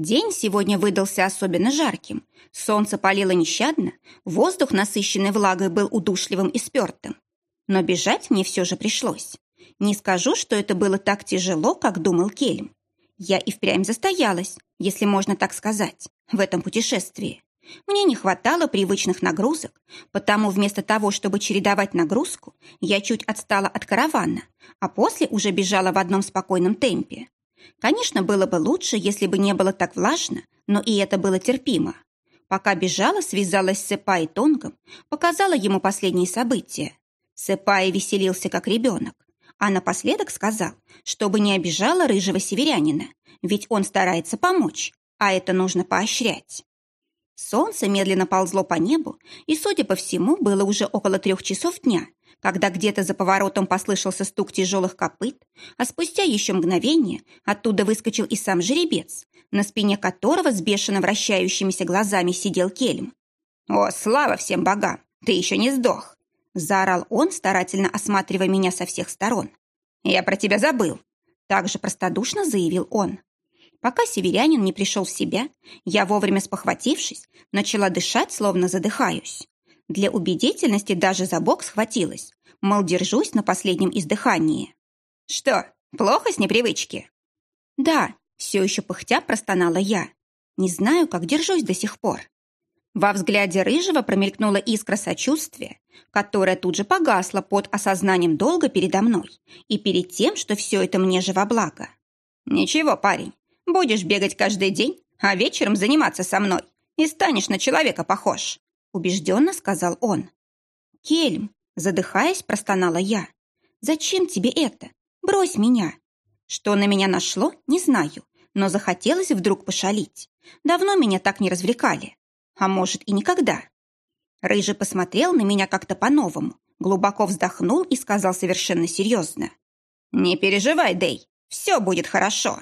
День сегодня выдался особенно жарким. Солнце палило нещадно, воздух, насыщенный влагой, был удушливым и спертым. Но бежать мне все же пришлось. Не скажу, что это было так тяжело, как думал Кельм. Я и впрямь застоялась, если можно так сказать, в этом путешествии. Мне не хватало привычных нагрузок, потому вместо того, чтобы чередовать нагрузку, я чуть отстала от каравана, а после уже бежала в одном спокойном темпе. Конечно, было бы лучше, если бы не было так влажно, но и это было терпимо. Пока бежала, связалась с Сэпай Тонгом, показала ему последние события. Сэпай веселился, как ребенок, а напоследок сказал, чтобы не обижала рыжего северянина, ведь он старается помочь, а это нужно поощрять. Солнце медленно ползло по небу, и, судя по всему, было уже около трех часов дня, когда где-то за поворотом послышался стук тяжелых копыт, а спустя еще мгновение оттуда выскочил и сам жеребец, на спине которого с бешено вращающимися глазами сидел кельм. «О, слава всем богам! Ты еще не сдох!» Заорал он, старательно осматривая меня со всех сторон. «Я про тебя забыл!» Также простодушно заявил он. Пока северянин не пришел в себя, я, вовремя спохватившись, начала дышать, словно задыхаюсь. Для убедительности даже за бок схватилась, мол, держусь на последнем издыхании. «Что, плохо с непривычки?» «Да», все еще пыхтя простонала я. «Не знаю, как держусь до сих пор». Во взгляде Рыжего промелькнула искра сочувствия, которая тут же погасла под осознанием долга передо мной и перед тем, что все это мне же во благо. «Ничего, парень, Будешь бегать каждый день, а вечером заниматься со мной, и станешь на человека похож», — убежденно сказал он. «Кельм», — задыхаясь, простонала я. «Зачем тебе это? Брось меня». Что на меня нашло, не знаю, но захотелось вдруг пошалить. Давно меня так не развлекали. А может, и никогда. Рыжий посмотрел на меня как-то по-новому, глубоко вздохнул и сказал совершенно серьезно. «Не переживай, Дэй, все будет хорошо»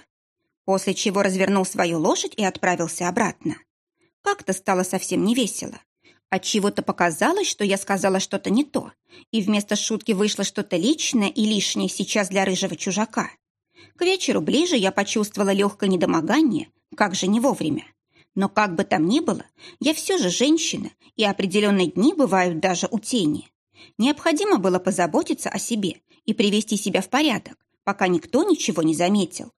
после чего развернул свою лошадь и отправился обратно. Как-то стало совсем невесело. Отчего-то показалось, что я сказала что-то не то, и вместо шутки вышло что-то личное и лишнее сейчас для рыжего чужака. К вечеру ближе я почувствовала легкое недомогание, как же не вовремя. Но как бы там ни было, я все же женщина, и определенные дни бывают даже у тени. Необходимо было позаботиться о себе и привести себя в порядок, пока никто ничего не заметил.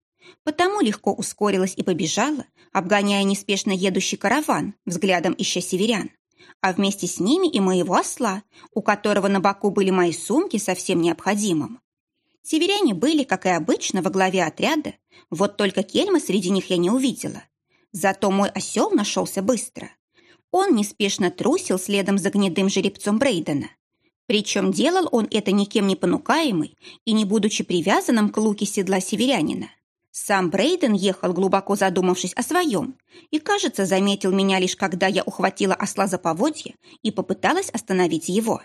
Потому легко ускорилась и побежала, обгоняя неспешно едущий караван, взглядом ища северян. А вместе с ними и моего осла, у которого на боку были мои сумки со всем необходимым. Северяне были, как и обычно, во главе отряда, вот только кельма среди них я не увидела. Зато мой осел нашелся быстро. Он неспешно трусил следом за гнедым жеребцом Брейдена. Причем делал он это никем не понукаемый и не будучи привязанным к луке седла северянина. Сам Брейден ехал, глубоко задумавшись о своем, и, кажется, заметил меня лишь когда я ухватила осла за поводья и попыталась остановить его.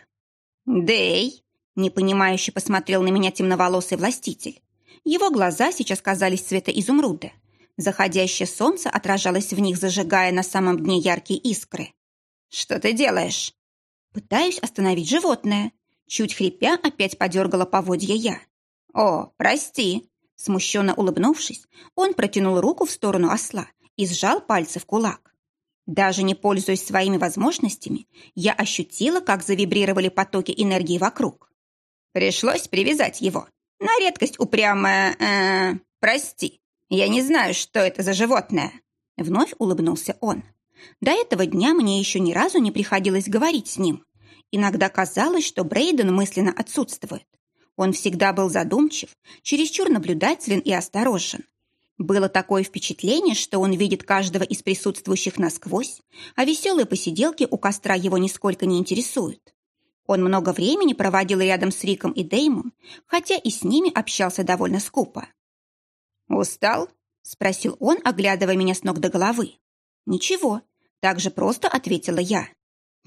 «Дэй!» – непонимающе посмотрел на меня темноволосый властитель. Его глаза сейчас казались цвета изумруда. Заходящее солнце отражалось в них, зажигая на самом дне яркие искры. «Что ты делаешь?» «Пытаюсь остановить животное». Чуть хрипя, опять подергала поводья я. «О, прости!» Смущенно улыбнувшись, он протянул руку в сторону осла и сжал пальцы в кулак. Даже не пользуясь своими возможностями, я ощутила, как завибрировали потоки энергии вокруг. Пришлось привязать его. На редкость упрямая... Э, прости, я не знаю, что это за животное. Вновь улыбнулся он. До этого дня мне еще ни разу не приходилось говорить с ним. Иногда казалось, что Брейден мысленно отсутствует. Он всегда был задумчив, чересчур наблюдателен и осторожен. Было такое впечатление, что он видит каждого из присутствующих насквозь, а веселые посиделки у костра его нисколько не интересуют. Он много времени проводил рядом с Риком и Деймом, хотя и с ними общался довольно скупо. «Устал?» – спросил он, оглядывая меня с ног до головы. «Ничего», – так же просто ответила я.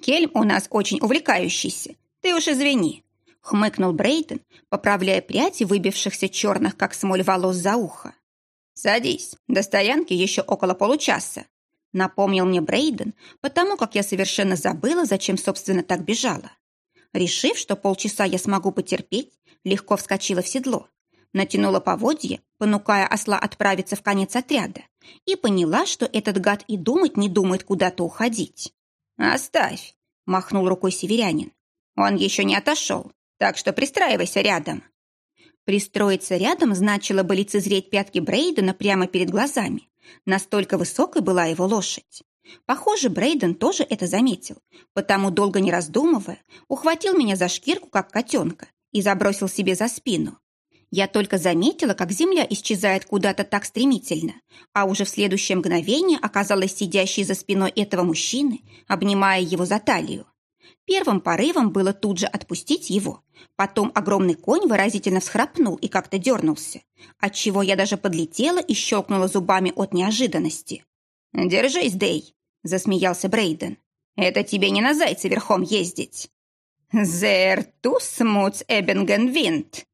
«Кельм у нас очень увлекающийся, ты уж извини хмыкнул Брейден, поправляя пряди выбившихся черных, как смоль, волос за ухо. «Садись, до стоянки еще около получаса», напомнил мне Брейден, потому как я совершенно забыла, зачем, собственно, так бежала. Решив, что полчаса я смогу потерпеть, легко вскочила в седло. натянула поводья, понукая осла отправиться в конец отряда, и поняла, что этот гад и думать не думает куда-то уходить. «Оставь!» – махнул рукой северянин. «Он еще не отошел, так что пристраивайся рядом». Пристроиться рядом значило бы лицезреть пятки Брейдена прямо перед глазами. Настолько высокой была его лошадь. Похоже, Брейден тоже это заметил, потому, долго не раздумывая, ухватил меня за шкирку, как котенка, и забросил себе за спину. Я только заметила, как земля исчезает куда-то так стремительно, а уже в следующее мгновение оказалась сидящей за спиной этого мужчины, обнимая его за талию. Первым порывом было тут же отпустить его. Потом огромный конь выразительно всхрапнул и как-то дернулся, отчего я даже подлетела и щелкнула зубами от неожиданности. «Держись, Дэй!» – засмеялся Брейден. «Это тебе не на зайце верхом ездить!» «Зер тус муц эбенген винт!»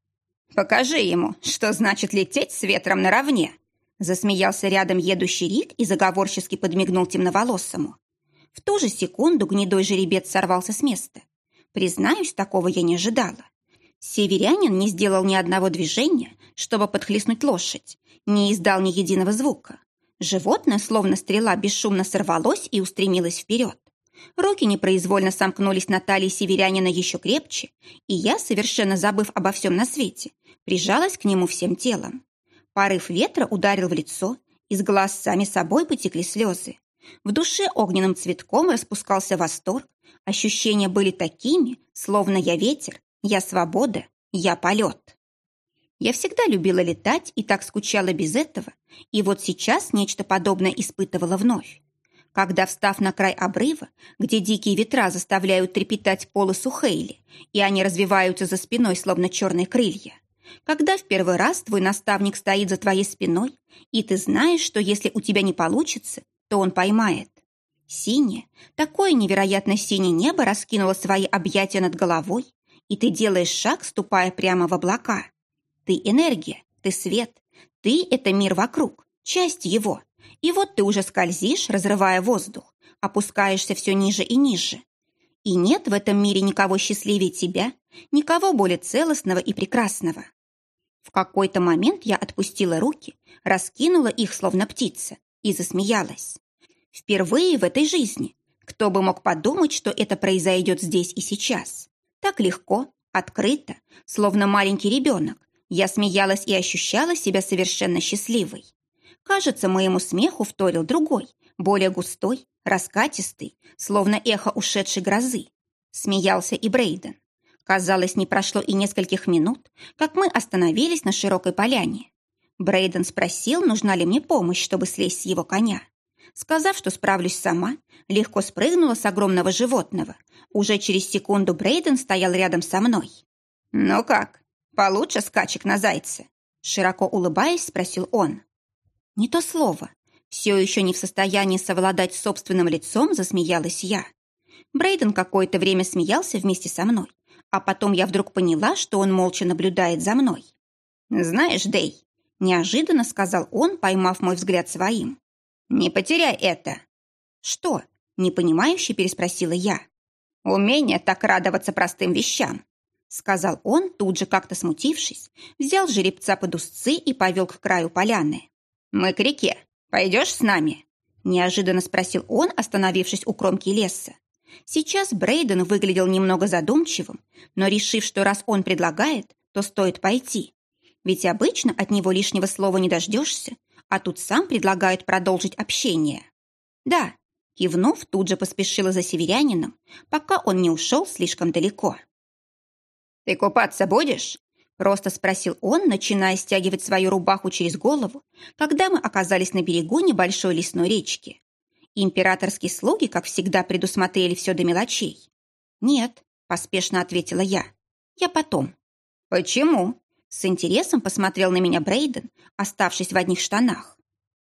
«Покажи ему, что значит лететь с ветром наравне!» Засмеялся рядом едущий Рик и заговорчески подмигнул темноволосому. В ту же секунду гнедой жеребец сорвался с места. Признаюсь, такого я не ожидала. Северянин не сделал ни одного движения, чтобы подхлестнуть лошадь, не издал ни единого звука. Животное, словно стрела, бесшумно сорвалось и устремилось вперед. Руки непроизвольно сомкнулись на талии северянина еще крепче, и я, совершенно забыв обо всем на свете, прижалась к нему всем телом. Порыв ветра ударил в лицо, из глаз сами собой потекли слезы. В душе огненным цветком распускался восторг, ощущения были такими, словно я ветер, я свобода, я полет. Я всегда любила летать и так скучала без этого, и вот сейчас нечто подобное испытывала вновь. Когда, встав на край обрыва, где дикие ветра заставляют трепетать полосу Хейли, и они развиваются за спиной, словно черные крылья, когда в первый раз твой наставник стоит за твоей спиной, и ты знаешь, что если у тебя не получится, то он поймает. Синее, такое невероятно синее небо раскинуло свои объятия над головой, и ты делаешь шаг, ступая прямо в облака. Ты энергия, ты свет, ты — это мир вокруг, часть его, и вот ты уже скользишь, разрывая воздух, опускаешься все ниже и ниже. И нет в этом мире никого счастливее тебя, никого более целостного и прекрасного. В какой-то момент я отпустила руки, раскинула их, словно птица, и засмеялась. Впервые в этой жизни. Кто бы мог подумать, что это произойдет здесь и сейчас? Так легко, открыто, словно маленький ребенок. Я смеялась и ощущала себя совершенно счастливой. Кажется, моему смеху вторил другой, более густой, раскатистый, словно эхо ушедшей грозы. Смеялся и Брейден. Казалось, не прошло и нескольких минут, как мы остановились на широкой поляне. Брейден спросил, нужна ли мне помощь, чтобы слезть с его коня. Сказав, что справлюсь сама, легко спрыгнула с огромного животного. Уже через секунду Брейден стоял рядом со мной. «Ну как, получше скачек на зайце?» Широко улыбаясь, спросил он. Не то слово. Все еще не в состоянии совладать собственным лицом, засмеялась я. Брейден какое-то время смеялся вместе со мной, а потом я вдруг поняла, что он молча наблюдает за мной. «Знаешь, Дэй», — неожиданно сказал он, поймав мой взгляд своим, «не потеряй это». «Что?» — непонимающе переспросила я. «Умение так радоваться простым вещам», — сказал он, тут же как-то смутившись, взял жеребца под узцы и повел к краю поляны. «Мы к реке. Пойдешь с нами?» Неожиданно спросил он, остановившись у кромки леса. Сейчас Брейден выглядел немного задумчивым, но решив, что раз он предлагает, то стоит пойти. Ведь обычно от него лишнего слова не дождешься, а тут сам предлагает продолжить общение. Да, кивнув, тут же поспешила за северянином, пока он не ушел слишком далеко. «Ты купаться будешь?» Просто спросил он, начиная стягивать свою рубаху через голову, когда мы оказались на берегу небольшой лесной речки. Императорские слуги, как всегда, предусмотрели все до мелочей. «Нет», — поспешно ответила я. «Я потом». «Почему?» С интересом посмотрел на меня Брейден, оставшись в одних штанах.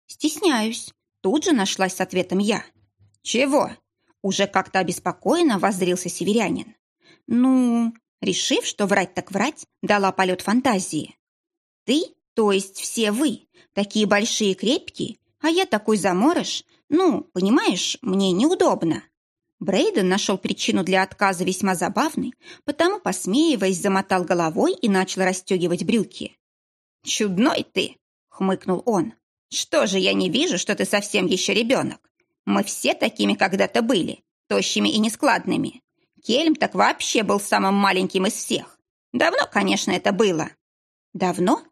«Стесняюсь», — тут же нашлась с ответом я. «Чего?» Уже как-то обеспокоенно воззрился северянин. «Ну, Решив, что врать так врать, дала полет фантазии. «Ты, то есть все вы, такие большие крепкие, а я такой заморыш, ну, понимаешь, мне неудобно». Брейден нашел причину для отказа весьма забавной, потому, посмеиваясь, замотал головой и начал расстегивать брюки. «Чудной ты!» — хмыкнул он. «Что же я не вижу, что ты совсем еще ребенок? Мы все такими когда-то были, тощими и нескладными. Кельм так вообще был самым маленьким из всех. Давно, конечно, это было». «Давно?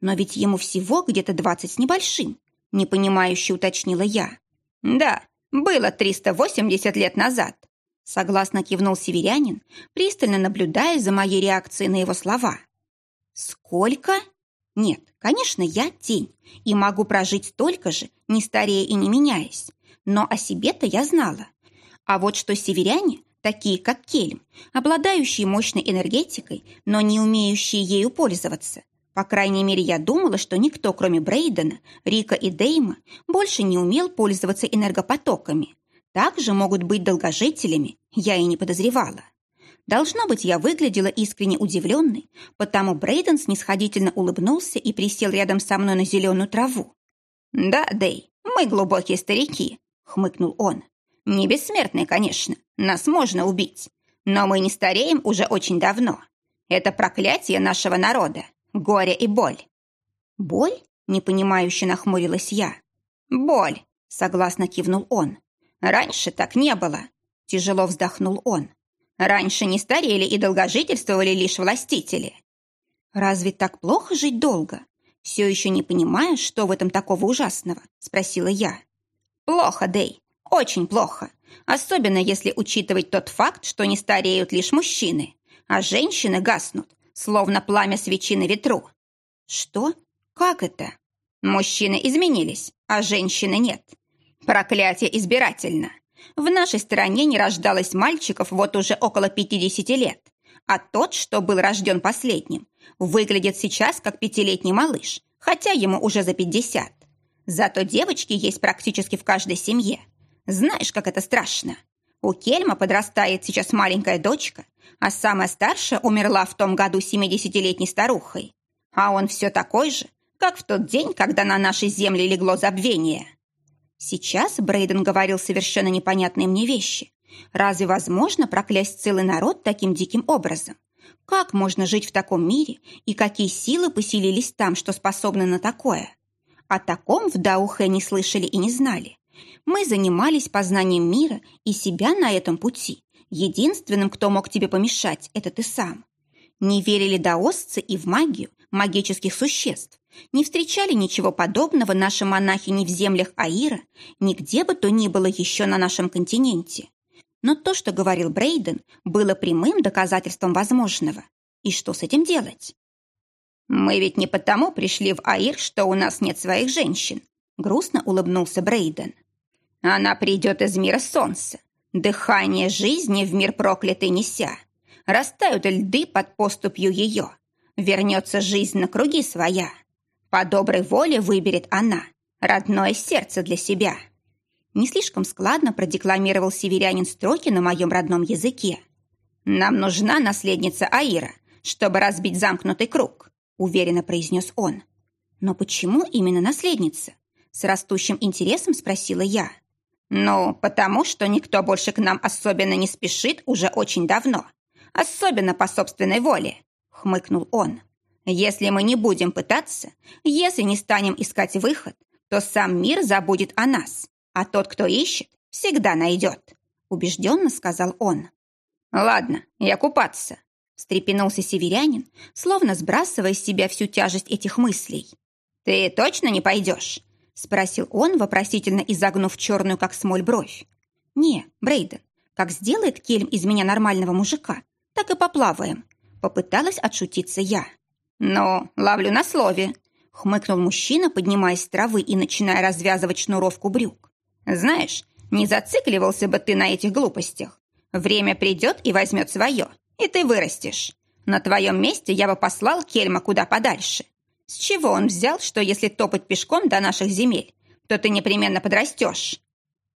Но ведь ему всего где-то двадцать с небольшим», — непонимающе уточнила я. «Да, было 380 лет назад», — согласно кивнул северянин, пристально наблюдая за моей реакцией на его слова. «Сколько?» «Нет, конечно, я тень и могу прожить столько же, не старея и не меняясь. Но о себе-то я знала. А вот что северяне, такие как Кельм, обладающие мощной энергетикой, но не умеющие ею пользоваться, по крайней мере, я думала, что никто, кроме Брейдена, Рика и Дейма, больше не умел пользоваться энергопотоками. Также могут быть долгожителями, я и не подозревала. Должно быть, я выглядела искренне удивленной, потому Брейден снисходительно улыбнулся и присел рядом со мной на зеленую траву. «Да, Дей, мы глубокие старики», — хмыкнул он. «Не бессмертные, конечно, нас можно убить, но мы не стареем уже очень давно. Это проклятие нашего народа, горе и боль». «Боль?» — непонимающе нахмурилась я. «Боль», — согласно кивнул он. «Раньше так не было», — тяжело вздохнул он. Раньше не старели и долгожительствовали лишь властители. Разве так плохо жить долго? Все еще не понимаешь, что в этом такого ужасного? Спросила я. Плохо, Дэй, очень плохо. Особенно если учитывать тот факт, что не стареют лишь мужчины, а женщины гаснут, словно пламя свечи на ветру. Что? Как это? Мужчины изменились, а женщины нет. Проклятие избирательно. В нашей стране не рождалось мальчиков вот уже около 50 лет, а тот, что был рожден последним, выглядит сейчас как пятилетний малыш, хотя ему уже за 50. Зато девочки есть практически в каждой семье. Знаешь, как это страшно? У Кельма подрастает сейчас маленькая дочка, а самая старшая умерла в том году 70-летней старухой. А он все такой же, как в тот день, когда на нашей земле легло забвение. Сейчас Брейден говорил совершенно непонятные мне вещи. Разве возможно проклясть целый народ таким диким образом? Как можно жить в таком мире и какие силы поселились там, что способны на такое? О таком в Даухе не слышали и не знали. Мы занимались познанием мира и себя на этом пути. Единственным, кто мог тебе помешать, это ты сам. Не верили даосцы и в магию магических существ, не встречали ничего подобного наши монахи ни в землях Аира, нигде бы то ни было еще на нашем континенте. Но то, что говорил Брейден, было прямым доказательством возможного. И что с этим делать? «Мы ведь не потому пришли в Аир, что у нас нет своих женщин», грустно улыбнулся Брейден. «Она придет из мира солнца, дыхание жизни в мир проклятый неся. Растают льды под поступью ее. Вернется жизнь на круги своя. По доброй воле выберет она, родное сердце для себя. Не слишком складно продекламировал северянин строки на моем родном языке. «Нам нужна наследница Аира, чтобы разбить замкнутый круг», уверенно произнес он. «Но почему именно наследница?» С растущим интересом спросила я. «Ну, потому что никто больше к нам особенно не спешит уже очень давно. Особенно по собственной воле», — хмыкнул он. Если мы не будем пытаться, если не станем искать выход, то сам мир забудет о нас, а тот, кто ищет, всегда найдет», — убежденно сказал он. «Ладно, я купаться», — встрепенулся северянин, словно сбрасывая с себя всю тяжесть этих мыслей. «Ты точно не пойдешь?» — спросил он, вопросительно изогнув черную, как смоль, бровь. «Не, Брейден, как сделает Кельм из меня нормального мужика, так и поплаваем», — попыталась отшутиться я. «Ну, ловлю на слове», — хмыкнул мужчина, поднимаясь с травы и начиная развязывать шнуровку брюк. «Знаешь, не зацикливался бы ты на этих глупостях. Время придет и возьмет свое, и ты вырастешь. На твоем месте я бы послал Кельма куда подальше. С чего он взял, что если топать пешком до наших земель, то ты непременно подрастешь?»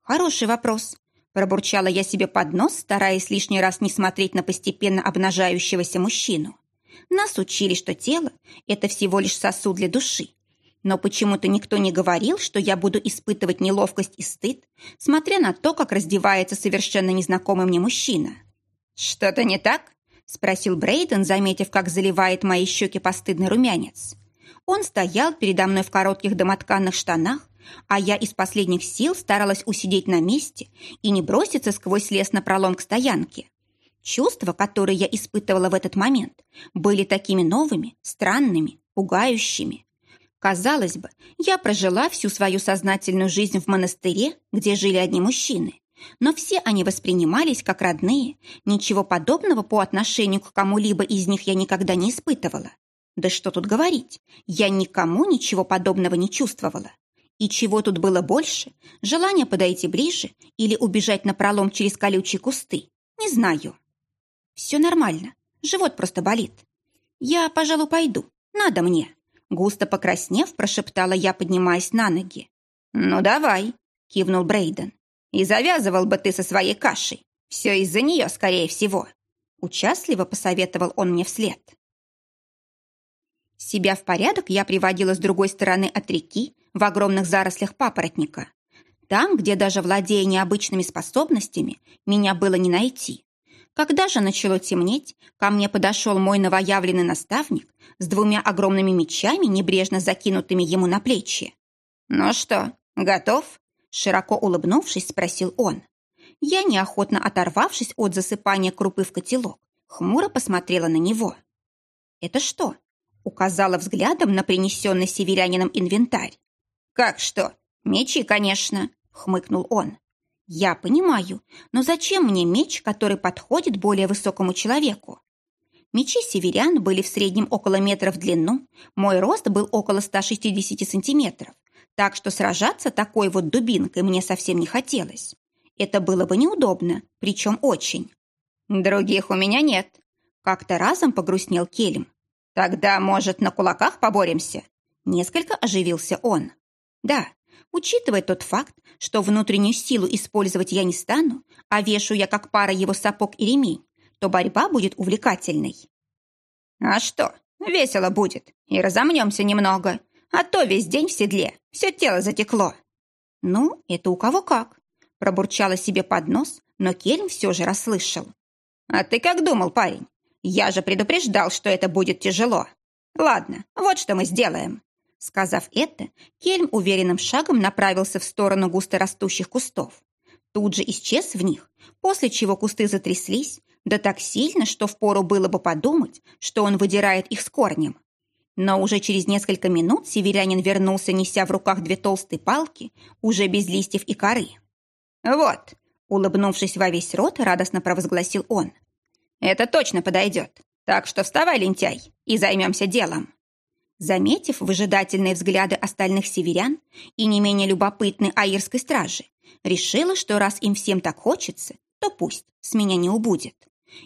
«Хороший вопрос», — пробурчала я себе под нос, стараясь лишний раз не смотреть на постепенно обнажающегося мужчину. Нас учили, что тело – это всего лишь сосуд для души. Но почему-то никто не говорил, что я буду испытывать неловкость и стыд, смотря на то, как раздевается совершенно незнакомый мне мужчина. «Что-то не так?» – спросил Брейден, заметив, как заливает мои щеки постыдный румянец. Он стоял передо мной в коротких домотканных штанах, а я из последних сил старалась усидеть на месте и не броситься сквозь лес на пролом к стоянке. Чувства, которые я испытывала в этот момент, были такими новыми, странными, пугающими. Казалось бы, я прожила всю свою сознательную жизнь в монастыре, где жили одни мужчины, но все они воспринимались как родные, ничего подобного по отношению к кому-либо из них я никогда не испытывала. Да что тут говорить, я никому ничего подобного не чувствовала. И чего тут было больше, желание подойти ближе или убежать на пролом через колючие кусты, не знаю. Все нормально, живот просто болит. Я, пожалуй, пойду, надо мне. Густо покраснев, прошептала я, поднимаясь на ноги. «Ну, давай», — кивнул Брейден. «И завязывал бы ты со своей кашей. Все из-за нее, скорее всего». Участливо посоветовал он мне вслед. Себя в порядок я приводила с другой стороны от реки, в огромных зарослях папоротника. Там, где даже владея необычными способностями, меня было не найти. Когда же начало темнеть, ко мне подошел мой новоявленный наставник с двумя огромными мечами, небрежно закинутыми ему на плечи. «Ну что, готов?» Широко улыбнувшись, спросил он. Я, неохотно оторвавшись от засыпания крупы в котелок, хмуро посмотрела на него. «Это что?» Указала взглядом на принесенный северянином инвентарь. «Как что? Мечи, конечно», — хмыкнул он. «Я понимаю, но зачем мне меч, который подходит более высокому человеку?» Мечи северян были в среднем около метра в длину, мой рост был около 160 сантиметров, так что сражаться такой вот дубинкой мне совсем не хотелось. Это было бы неудобно, причем очень. «Других у меня нет», — как-то разом погрустнел Кельм. «Тогда, может, на кулаках поборемся?» Несколько оживился он. Да, учитывая тот факт, что внутреннюю силу использовать я не стану, а вешу я как пара его сапог и ремень, то борьба будет увлекательной. А что, весело будет, и разомнемся немного, а то весь день в седле, все тело затекло. Ну, это у кого как. Пробурчала себе под нос, но Кельм все же расслышал. А ты как думал, парень? Я же предупреждал, что это будет тяжело. Ладно, вот что мы сделаем. Сказав это, Кельм уверенным шагом направился в сторону густорастущих кустов. Тут же исчез в них, после чего кусты затряслись, да так сильно, что впору было бы подумать, что он выдирает их с корнем. Но уже через несколько минут северянин вернулся, неся в руках две толстые палки, уже без листьев и коры. «Вот», — улыбнувшись во весь рот, радостно провозгласил он. «Это точно подойдет. Так что вставай, лентяй, и займемся делом». Заметив выжидательные взгляды остальных северян и не менее любопытной аирской стражи, решила, что раз им всем так хочется, то пусть, с меня не убудет.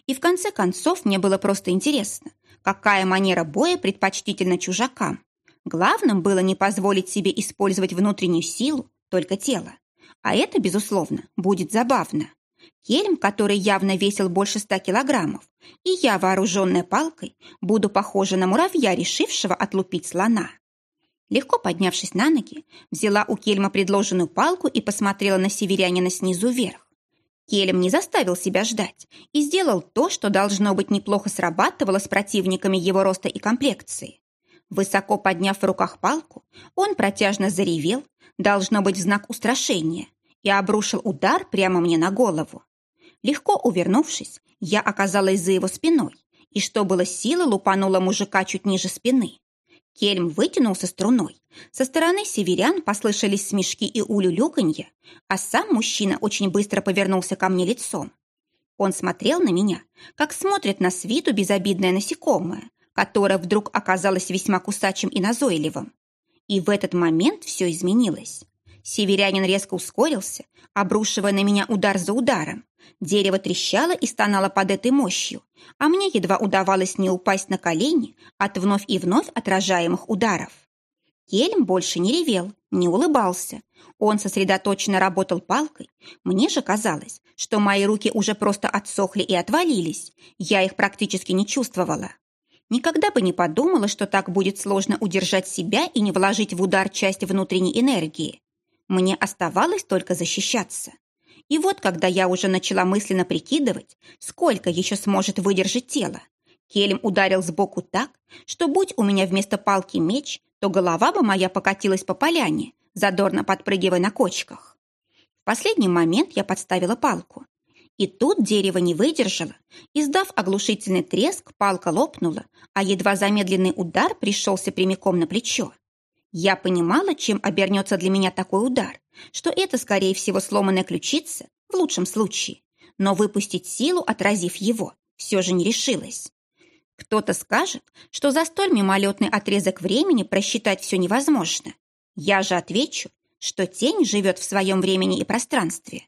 И в конце концов мне было просто интересно, какая манера боя предпочтительна чужакам. Главным было не позволить себе использовать внутреннюю силу, только тело. А это, безусловно, будет забавно. Кельм, который явно весил больше ста килограммов, и я, вооруженная палкой, буду похожа на муравья, решившего отлупить слона. Легко поднявшись на ноги, взяла у Кельма предложенную палку и посмотрела на северянина снизу вверх. Кельм не заставил себя ждать и сделал то, что должно быть неплохо срабатывало с противниками его роста и комплекции. Высоко подняв в руках палку, он протяжно заревел, должно быть в знак устрашения, и обрушил удар прямо мне на голову. Легко увернувшись, я оказалась за его спиной, и что было силы, лупанула мужика чуть ниже спины. Кельм вытянулся струной. Со стороны северян послышались смешки и улюлюканье, а сам мужчина очень быстро повернулся ко мне лицом. Он смотрел на меня, как смотрит на с виду безобидное насекомое, которое вдруг оказалось весьма кусачим и назойливым. И в этот момент все изменилось. Северянин резко ускорился, обрушивая на меня удар за ударом. Дерево трещало и стонало под этой мощью, а мне едва удавалось не упасть на колени от вновь и вновь отражаемых ударов. Кельм больше не ревел, не улыбался. Он сосредоточенно работал палкой. Мне же казалось, что мои руки уже просто отсохли и отвалились. Я их практически не чувствовала. Никогда бы не подумала, что так будет сложно удержать себя и не вложить в удар часть внутренней энергии. Мне оставалось только защищаться. И вот, когда я уже начала мысленно прикидывать, сколько еще сможет выдержать тело, Келем ударил сбоку так, что, будь у меня вместо палки меч, то голова бы моя покатилась по поляне, задорно подпрыгивая на кочках. В последний момент я подставила палку. И тут дерево не выдержало. Издав оглушительный треск, палка лопнула, а едва замедленный удар пришелся прямиком на плечо. Я понимала, чем обернется для меня такой удар, что это, скорее всего, сломанная ключица, в лучшем случае, но выпустить силу, отразив его, все же не решилась. Кто-то скажет, что за столь мимолетный отрезок времени просчитать все невозможно. Я же отвечу, что тень живет в своем времени и пространстве.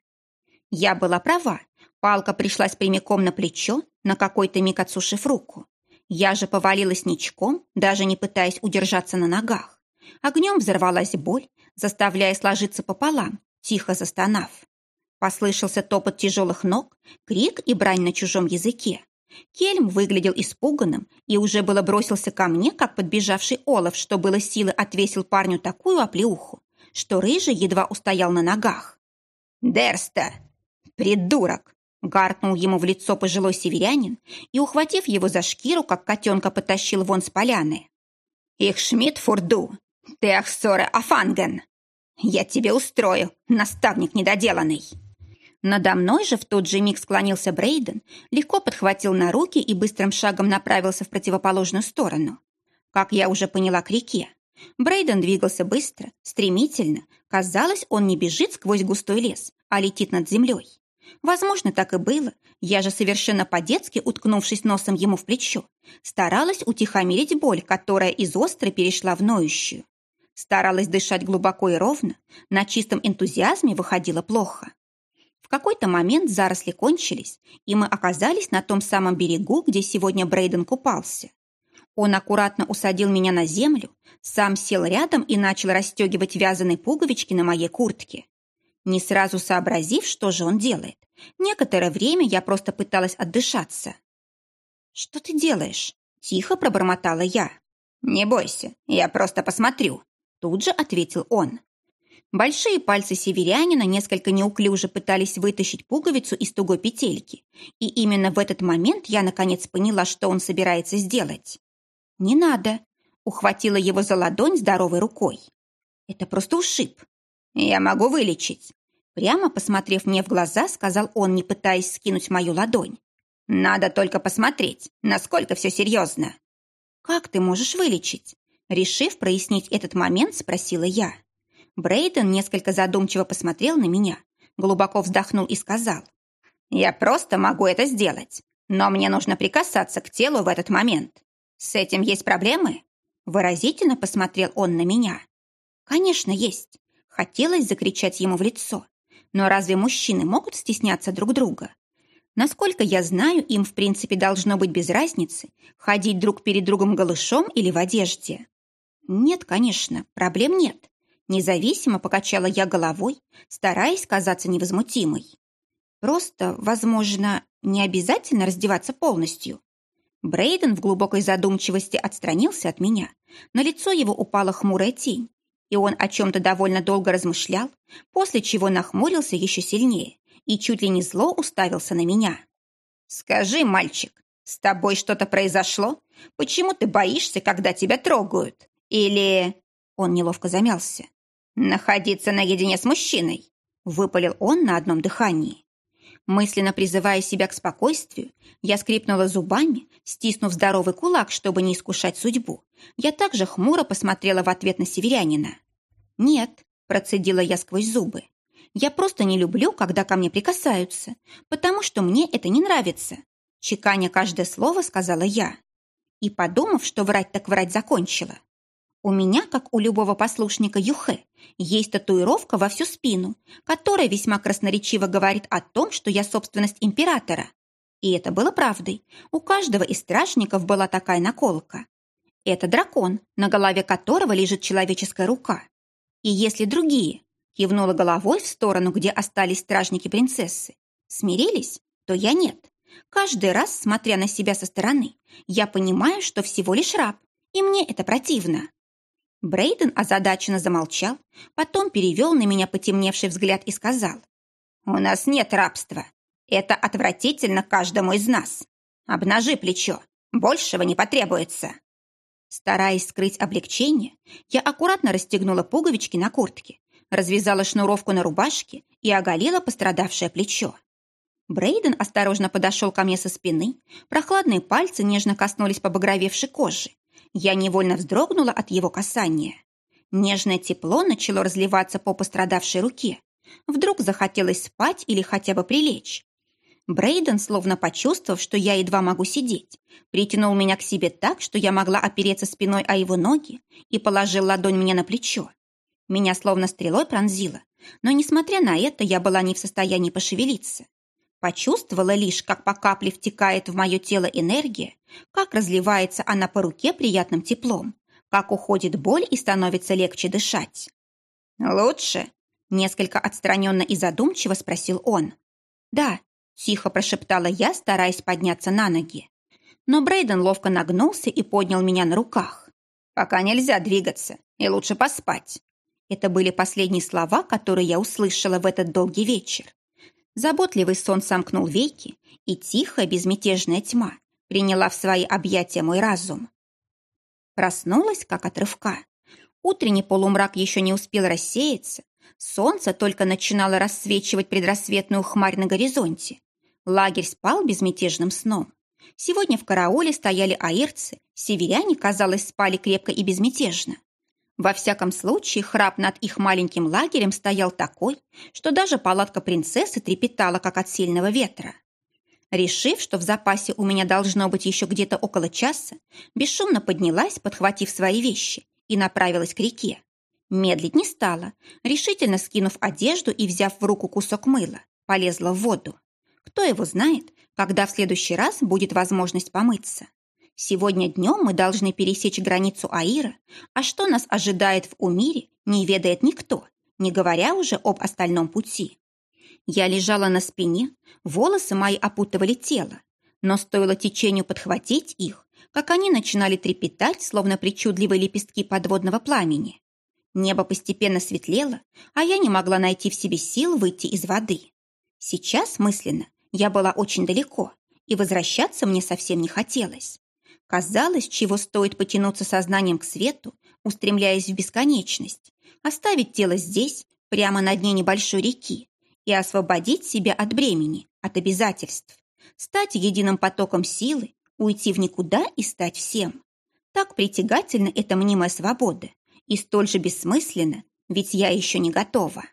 Я была права. Палка пришлась прямиком на плечо, на какой-то миг отсушив руку. Я же повалилась ничком, даже не пытаясь удержаться на ногах. Огнем взорвалась боль, заставляя сложиться пополам, тихо застонав. Послышался топот тяжелых ног, крик и брань на чужом языке. Кельм выглядел испуганным и уже было бросился ко мне, как подбежавший Олаф, что было силы отвесил парню такую оплеуху, что рыжий едва устоял на ногах. «Дерста! Придурок!» Гаркнул ему в лицо пожилой северянин и, ухватив его за шкиру, как котенка потащил вон с поляны. «Их Шмидт фурду! Ты Ахсоре Афанген! Я тебе устрою, наставник недоделанный!» Надо мной же в тот же миг склонился Брейден, легко подхватил на руки и быстрым шагом направился в противоположную сторону. Как я уже поняла, к реке. Брейден двигался быстро, стремительно. Казалось, он не бежит сквозь густой лес, а летит над землей. Возможно, так и было. Я же совершенно по-детски, уткнувшись носом ему в плечо, старалась утихомирить боль, которая из острой перешла в ноющую. Старалась дышать глубоко и ровно, на чистом энтузиазме выходило плохо какой-то момент заросли кончились, и мы оказались на том самом берегу, где сегодня Брейден купался. Он аккуратно усадил меня на землю, сам сел рядом и начал расстегивать вязаные пуговички на моей куртке. Не сразу сообразив, что же он делает. Некоторое время я просто пыталась отдышаться. «Что ты делаешь?» – тихо пробормотала я. «Не бойся, я просто посмотрю», – тут же ответил он. Большие пальцы северянина несколько неуклюже пытались вытащить пуговицу из тугой петельки, и именно в этот момент я наконец поняла, что он собирается сделать. «Не надо», — ухватила его за ладонь здоровой рукой. «Это просто ушиб. Я могу вылечить». Прямо посмотрев мне в глаза, сказал он, не пытаясь скинуть мою ладонь. «Надо только посмотреть, насколько все серьезно». «Как ты можешь вылечить?» Решив прояснить этот момент, спросила я. Брейден несколько задумчиво посмотрел на меня, глубоко вздохнул и сказал. «Я просто могу это сделать, но мне нужно прикасаться к телу в этот момент. С этим есть проблемы?» Выразительно посмотрел он на меня. «Конечно, есть». Хотелось закричать ему в лицо. Но разве мужчины могут стесняться друг друга? Насколько я знаю, им в принципе должно быть без разницы, ходить друг перед другом голышом или в одежде. Нет, конечно, проблем нет. Независимо покачала я головой, стараясь казаться невозмутимой. Просто, возможно, не обязательно раздеваться полностью. Брейден в глубокой задумчивости отстранился от меня. На лицо его упала хмурая тень, и он о чем-то довольно долго размышлял, после чего нахмурился еще сильнее и чуть ли не зло уставился на меня. «Скажи, мальчик, с тобой что-то произошло? Почему ты боишься, когда тебя трогают? Или...» Он неловко замялся. «Находиться наедине с мужчиной!» — выпалил он на одном дыхании. Мысленно призывая себя к спокойствию, я скрипнула зубами, стиснув здоровый кулак, чтобы не искушать судьбу. Я также хмуро посмотрела в ответ на северянина. «Нет», — процедила я сквозь зубы, — «я просто не люблю, когда ко мне прикасаются, потому что мне это не нравится», — чеканя каждое слово сказала я. И, подумав, что врать так врать закончила, у меня, как у любого послушника Юхе, есть татуировка во всю спину, которая весьма красноречиво говорит о том, что я собственность императора. И это было правдой. У каждого из стражников была такая наколка. Это дракон, на голове которого лежит человеческая рука. И если другие, кивнула головой в сторону, где остались стражники принцессы, смирились, то я нет. Каждый раз, смотря на себя со стороны, я понимаю, что всего лишь раб, и мне это противно. Брейден озадаченно замолчал, потом перевел на меня потемневший взгляд и сказал. «У нас нет рабства. Это отвратительно каждому из нас. Обнажи плечо. Большего не потребуется». Стараясь скрыть облегчение, я аккуратно расстегнула пуговички на куртке, развязала шнуровку на рубашке и оголила пострадавшее плечо. Брейден осторожно подошел ко мне со спины, прохладные пальцы нежно коснулись побагровевшей кожи. Я невольно вздрогнула от его касания. Нежное тепло начало разливаться по пострадавшей руке. Вдруг захотелось спать или хотя бы прилечь. Брейден, словно почувствовав, что я едва могу сидеть, притянул меня к себе так, что я могла опереться спиной о его ноги и положил ладонь мне на плечо. Меня словно стрелой пронзило, но, несмотря на это, я была не в состоянии пошевелиться. Почувствовала лишь, как по капле втекает в мое тело энергия, как разливается она по руке приятным теплом, как уходит боль и становится легче дышать. «Лучше?» – несколько отстраненно и задумчиво спросил он. «Да», Тихо прошептала я, стараясь подняться на ноги. Но Брейден ловко нагнулся и поднял меня на руках. «Пока нельзя двигаться, и лучше поспать». Это были последние слова, которые я услышала в этот долгий вечер. Заботливый сон сомкнул веки, и тихая безмятежная тьма приняла в свои объятия мой разум. Проснулась, как от рывка. Утренний полумрак еще не успел рассеяться, солнце только начинало рассвечивать предрассветную хмарь на горизонте, Лагерь спал безмятежным сном. Сегодня в карауле стояли аирцы, северяне, казалось, спали крепко и безмятежно. Во всяком случае, храп над их маленьким лагерем стоял такой, что даже палатка принцессы трепетала, как от сильного ветра. Решив, что в запасе у меня должно быть еще где-то около часа, бесшумно поднялась, подхватив свои вещи, и направилась к реке. Медлить не стала, решительно скинув одежду и взяв в руку кусок мыла, полезла в воду. Кто его знает, когда в следующий раз будет возможность помыться. Сегодня днем мы должны пересечь границу Аира, а что нас ожидает в Умире, не ведает никто, не говоря уже об остальном пути. Я лежала на спине, волосы мои опутывали тело, но стоило течению подхватить их, как они начинали трепетать, словно причудливые лепестки подводного пламени. Небо постепенно светлело, а я не могла найти в себе сил выйти из воды. Сейчас мысленно я была очень далеко, и возвращаться мне совсем не хотелось. Казалось, чего стоит потянуться сознанием к свету, устремляясь в бесконечность, оставить тело здесь, прямо на дне небольшой реки, и освободить себя от бремени, от обязательств, стать единым потоком силы, уйти в никуда и стать всем. Так притягательна эта мнимая свобода, и столь же бессмысленно, ведь я еще не готова.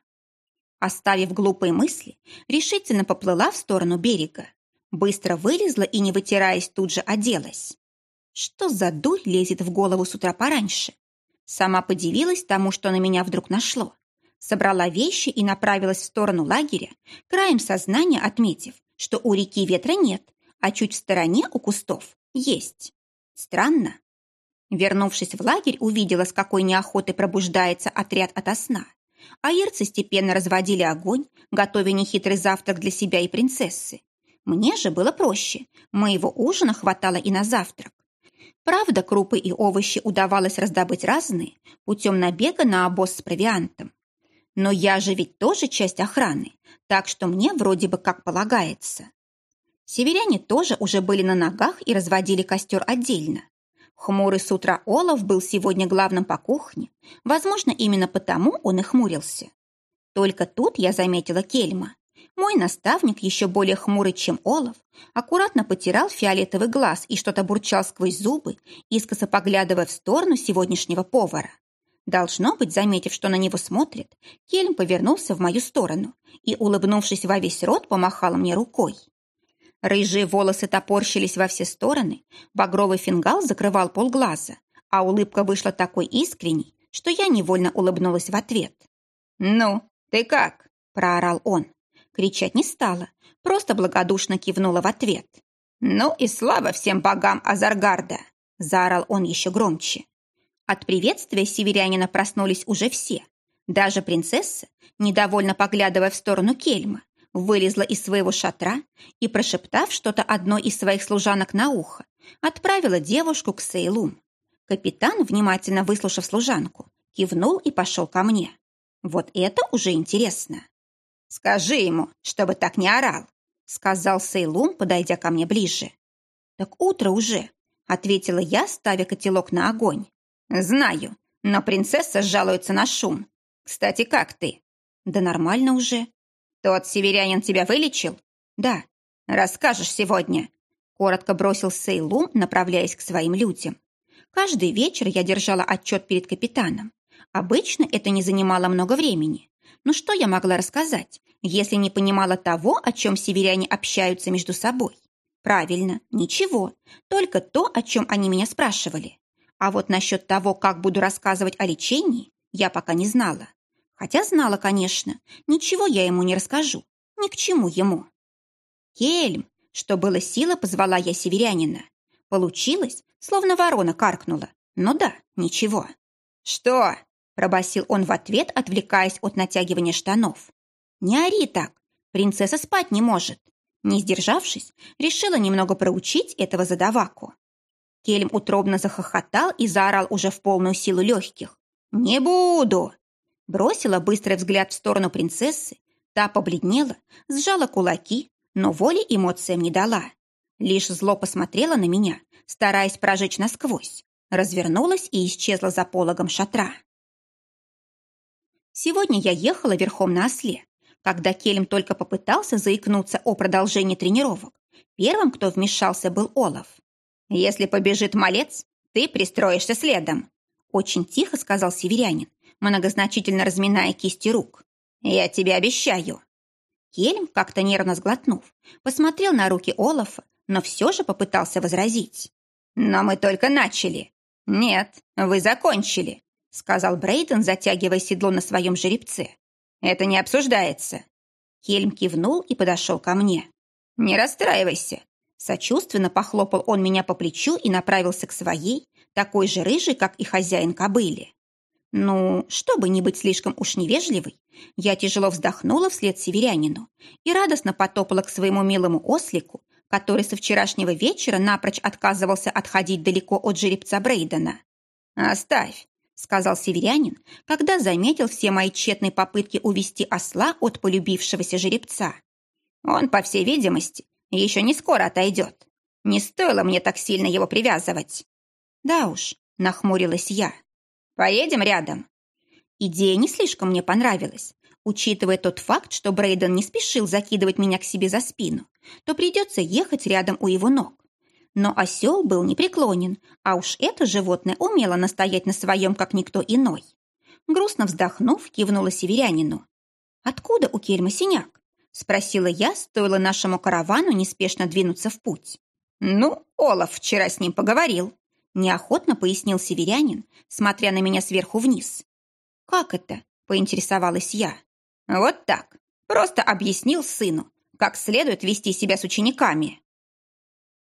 Оставив глупые мысли, решительно поплыла в сторону берега. Быстро вылезла и, не вытираясь, тут же оделась. Что за дурь лезет в голову с утра пораньше? Сама подивилась тому, что на меня вдруг нашло. Собрала вещи и направилась в сторону лагеря, краем сознания отметив, что у реки ветра нет, а чуть в стороне у кустов есть. Странно. Вернувшись в лагерь, увидела, с какой неохотой пробуждается отряд ото сна. Аирцы степенно разводили огонь, готовя нехитрый завтрак для себя и принцессы. Мне же было проще. Моего ужина хватало и на завтрак. Правда, крупы и овощи удавалось раздобыть разные путем набега на обоз с провиантом. Но я же ведь тоже часть охраны, так что мне вроде бы как полагается. Северяне тоже уже были на ногах и разводили костер отдельно. Хмурый с утра Олаф был сегодня главным по кухне. Возможно, именно потому он и хмурился. Только тут я заметила Кельма. Мой наставник, еще более хмурый, чем Олаф, аккуратно потирал фиолетовый глаз и что-то бурчал сквозь зубы, искоса поглядывая в сторону сегодняшнего повара. Должно быть, заметив, что на него смотрит, Кельм повернулся в мою сторону и, улыбнувшись во весь рот, помахал мне рукой. Рыжие волосы топорщились во все стороны, багровый фингал закрывал полглаза, а улыбка вышла такой искренней, что я невольно улыбнулась в ответ. «Ну, ты как?» – проорал он. Кричать не стала, просто благодушно кивнула в ответ. «Ну и слава всем богам Азаргарда!» – заорал он еще громче. От приветствия северянина проснулись уже все. Даже принцесса, недовольно поглядывая в сторону Кельма, вылезла из своего шатра и, прошептав что-то одной из своих служанок на ухо, отправила девушку к Сейлум. Капитан, внимательно выслушав служанку, кивнул и пошел ко мне. Вот это уже интересно. «Скажи ему, чтобы так не орал», сказал Сейлум, подойдя ко мне ближе. «Так утро уже», ответила я, ставя котелок на огонь. «Знаю, но принцесса жалуется на шум. Кстати, как ты?» «Да нормально уже». «Тот северянин тебя вылечил?» «Да». «Расскажешь сегодня?» Коротко бросил Сейлум, направляясь к своим людям. Каждый вечер я держала отчет перед капитаном. Обычно это не занимало много времени. Но что я могла рассказать, если не понимала того, о чем северяне общаются между собой? Правильно, ничего, только то, о чем они меня спрашивали. А вот насчет того, как буду рассказывать о лечении, я пока не знала. Хотя знала, конечно, ничего я ему не расскажу, ни к чему ему. Кельм, что было сила, позвала я северянина. Получилось, словно ворона каркнула. Но да, ничего. «Что?» – пробасил он в ответ, отвлекаясь от натягивания штанов. «Не ори так, принцесса спать не может. Не сдержавшись, решила немного проучить этого задаваку. Кельм утробно захохотал и заорал уже в полную силу легких. «Не буду!» Бросила быстрый взгляд в сторону принцессы, та побледнела, сжала кулаки, но воли эмоциям не дала. Лишь зло посмотрела на меня, стараясь прожечь насквозь, развернулась и исчезла за пологом шатра. Сегодня я ехала верхом на осле, когда Кельм только попытался заикнуться о продолжении тренировок, первым, кто вмешался, был Олаф. «Если побежит малец, ты пристроишься следом», очень тихо сказал северянин, многозначительно разминая кисти рук. «Я тебе обещаю». Кельм, как-то нервно сглотнув, посмотрел на руки Олафа, но все же попытался возразить. «Но мы только начали». «Нет, вы закончили», сказал Брейден, затягивая седло на своем жеребце. Это не обсуждается». Хельм кивнул и подошел ко мне. «Не расстраивайся». Сочувственно похлопал он меня по плечу и направился к своей, такой же рыжей, как и хозяин кобыли. Ну, чтобы не быть слишком уж невежливой, я тяжело вздохнула вслед северянину и радостно потопала к своему милому ослику, который со вчерашнего вечера напрочь отказывался отходить далеко от жеребца Брейдена. «Оставь, сказал северянин, когда заметил все мои тщетные попытки увести осла от полюбившегося жеребца. Он, по всей видимости, еще не скоро отойдет. Не стоило мне так сильно его привязывать. Да уж, нахмурилась я. Поедем рядом. Идея не слишком мне понравилась. Учитывая тот факт, что Брейден не спешил закидывать меня к себе за спину, то придется ехать рядом у его ног. Но осел был непреклонен, а уж это животное умело настоять на своем, как никто иной. Грустно вздохнув, кивнула северянину. «Откуда у Кельма синяк?» – спросила я, стоило нашему каравану неспешно двинуться в путь. «Ну, Олаф вчера с ним поговорил», – неохотно пояснил северянин, смотря на меня сверху вниз. «Как это?» – поинтересовалась я. «Вот так. Просто объяснил сыну, как следует вести себя с учениками».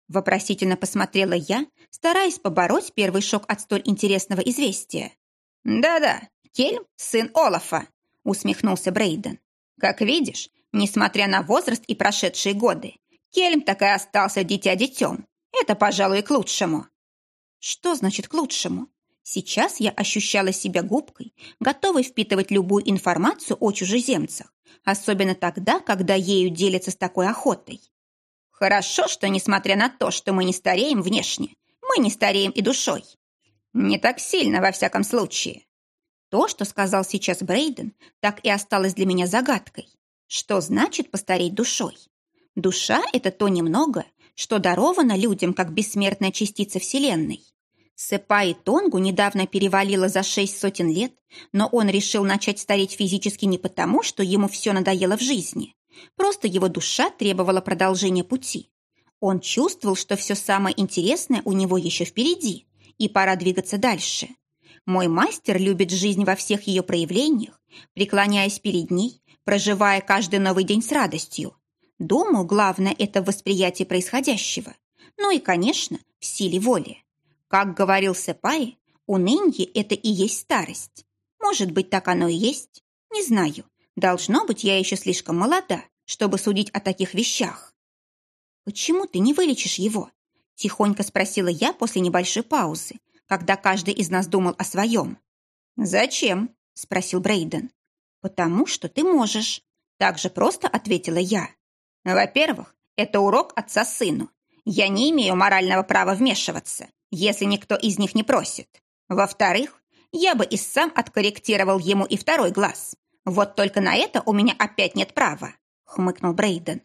Вопросительно посмотрела я, стараясь побороть первый шок от столь интересного известия. «Да-да, Кельм – сын Олафа», – усмехнулся Брейден. «Как видишь, несмотря на возраст и прошедшие годы, Кельм так и остался дитя-детем. Это, пожалуй, к лучшему». «Что значит к лучшему?» Сейчас я ощущала себя губкой, готовой впитывать любую информацию о чужеземцах, особенно тогда, когда ею делятся с такой охотой. Хорошо, что, несмотря на то, что мы не стареем внешне, мы не стареем и душой. Не так сильно, во всяком случае. То, что сказал сейчас Брейден, так и осталось для меня загадкой. Что значит постареть душой? Душа – это то немного, что даровано людям как бессмертная частица Вселенной. Сэпа и Тонгу недавно перевалило за шесть сотен лет, но он решил начать стареть физически не потому, что ему все надоело в жизни, Просто его душа требовала продолжения пути. Он чувствовал, что все самое интересное у него еще впереди, и пора двигаться дальше. Мой мастер любит жизнь во всех ее проявлениях, преклоняясь перед ней, проживая каждый новый день с радостью. Думаю, главное – это восприятие происходящего. Ну и, конечно, в силе воли. Как говорил Сепай, унынье – это и есть старость. Может быть, так оно и есть? Не знаю. Должно быть, я еще слишком молода, чтобы судить о таких вещах. «Почему ты не вылечишь его?» – тихонько спросила я после небольшой паузы, когда каждый из нас думал о своем. «Зачем?» – спросил Брейден. «Потому что ты можешь», – так же просто ответила я. «Во-первых, это урок отца сыну. я не имею морального права вмешиваться, если никто из них не просит. Во-вторых, я бы и сам откорректировал ему и второй глаз. Вот только на это у меня опять нет права», — хмыкнул Брейден.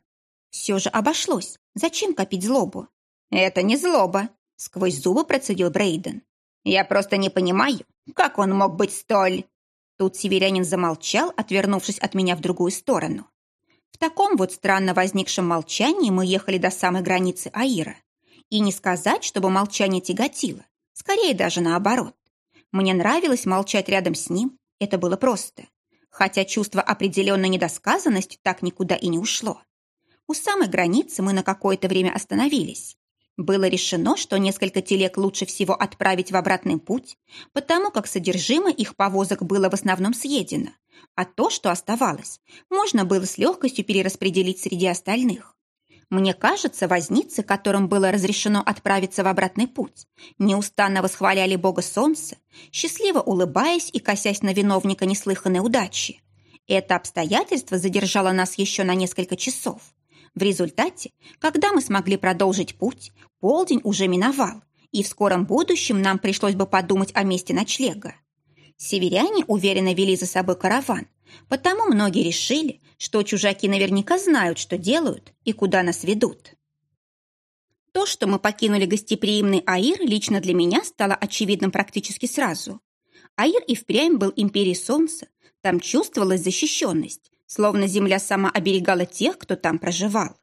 «Все же обошлось. Зачем копить злобу?» «Это не злоба», — сквозь зубы процедил Брейден. «Я просто не понимаю, как он мог быть столь...» Тут северянин замолчал, отвернувшись от меня в другую сторону. В таком вот странно возникшем молчании мы ехали до самой границы Аира. И не сказать, чтобы молчание тяготило, скорее даже наоборот. Мне нравилось молчать рядом с ним, это было просто. Хотя чувство определенной недосказанности так никуда и не ушло. У самой границы мы на какое-то время остановились. Было решено, что несколько телег лучше всего отправить в обратный путь, потому как содержимое их повозок было в основном съедено, а то, что оставалось, можно было с легкостью перераспределить среди остальных. Мне кажется, возницы, которым было разрешено отправиться в обратный путь, неустанно восхваляли бога солнца, счастливо улыбаясь и косясь на виновника неслыханной удачи. Это обстоятельство задержало нас еще на несколько часов. В результате, когда мы смогли продолжить путь, полдень уже миновал, и в скором будущем нам пришлось бы подумать о месте ночлега. Северяне уверенно вели за собой караван, потому многие решили, что чужаки наверняка знают, что делают и куда нас ведут. То, что мы покинули гостеприимный Аир, лично для меня стало очевидным практически сразу. Аир и впрямь был империей солнца, там чувствовалась защищенность, словно земля сама оберегала тех, кто там проживал.